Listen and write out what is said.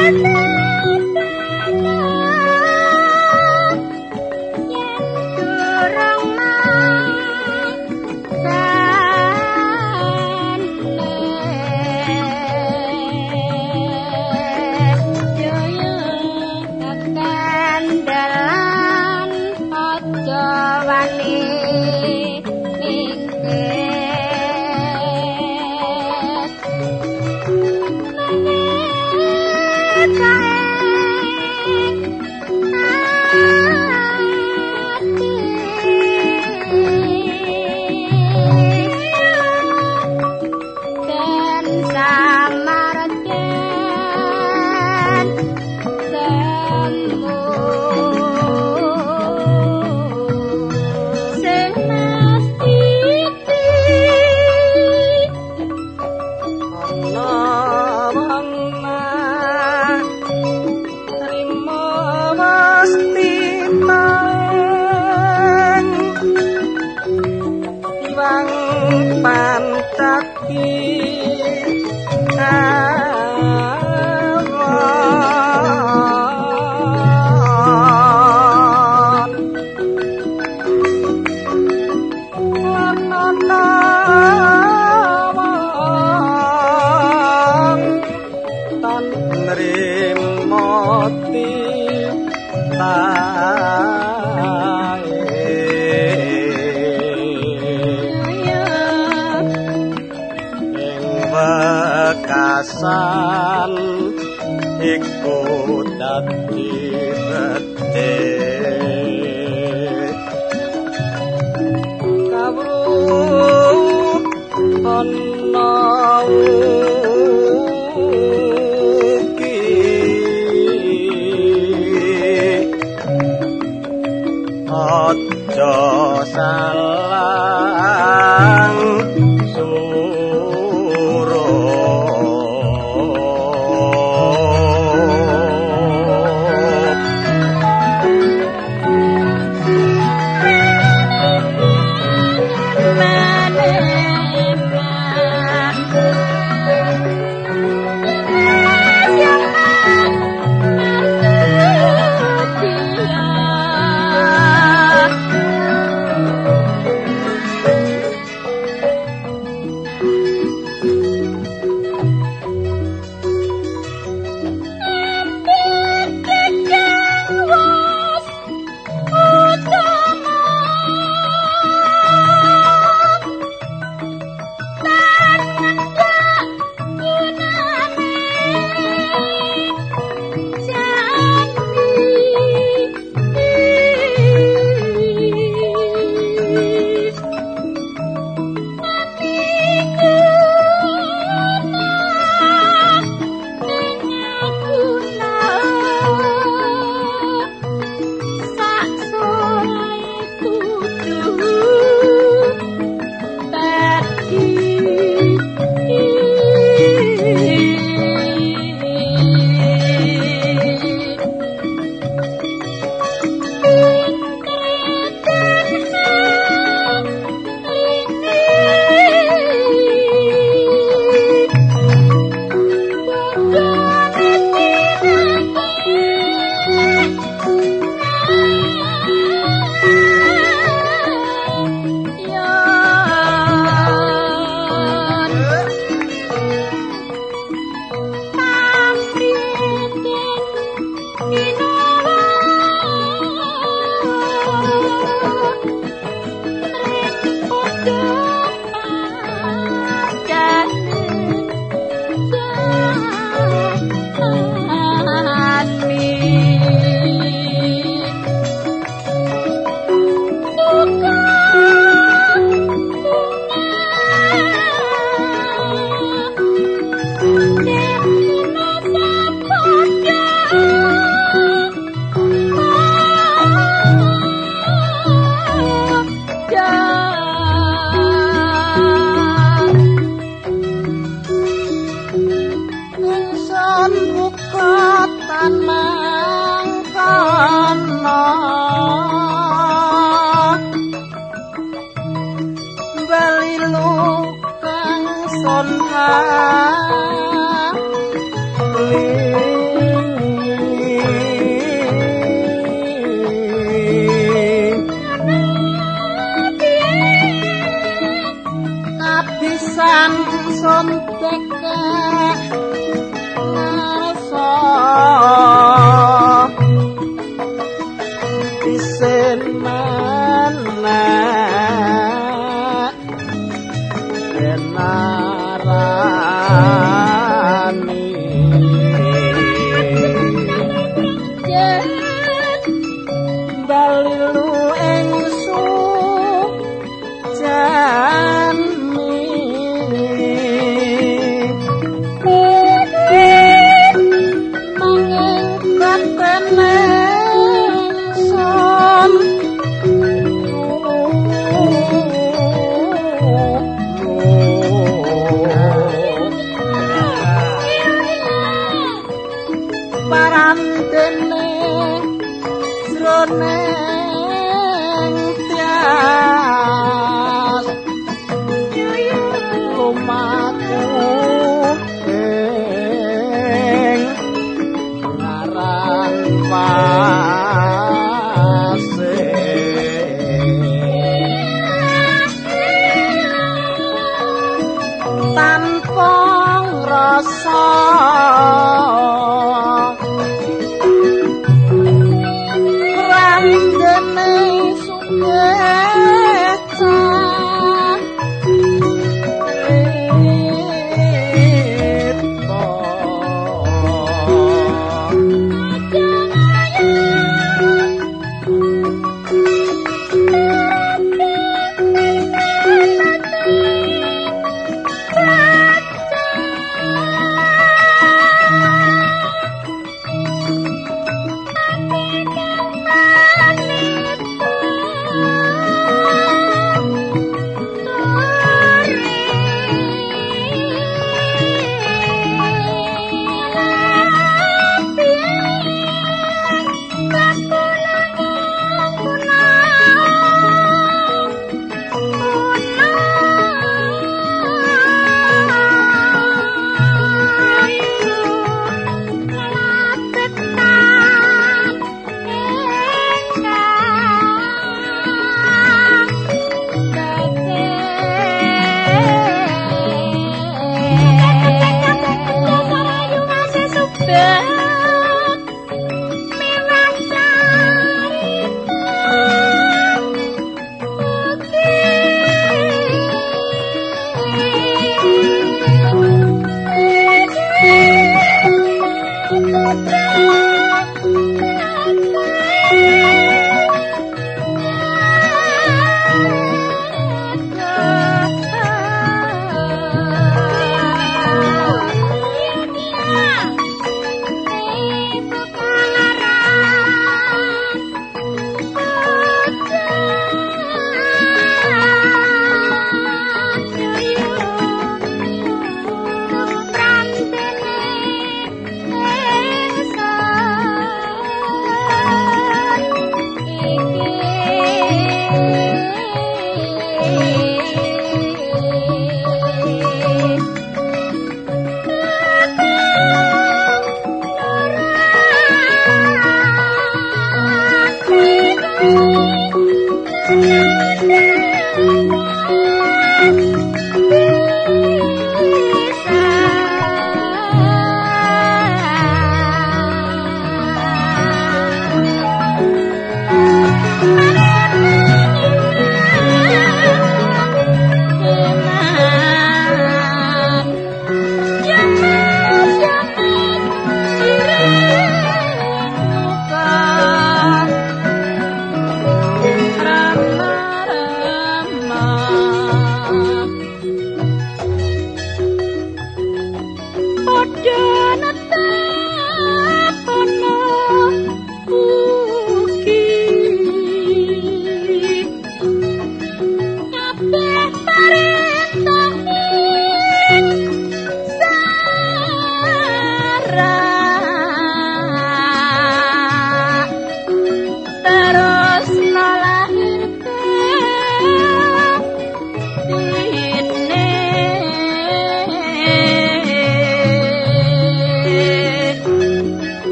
Carmen. ati ing embakasan iku dadi rete kawruh ana Raja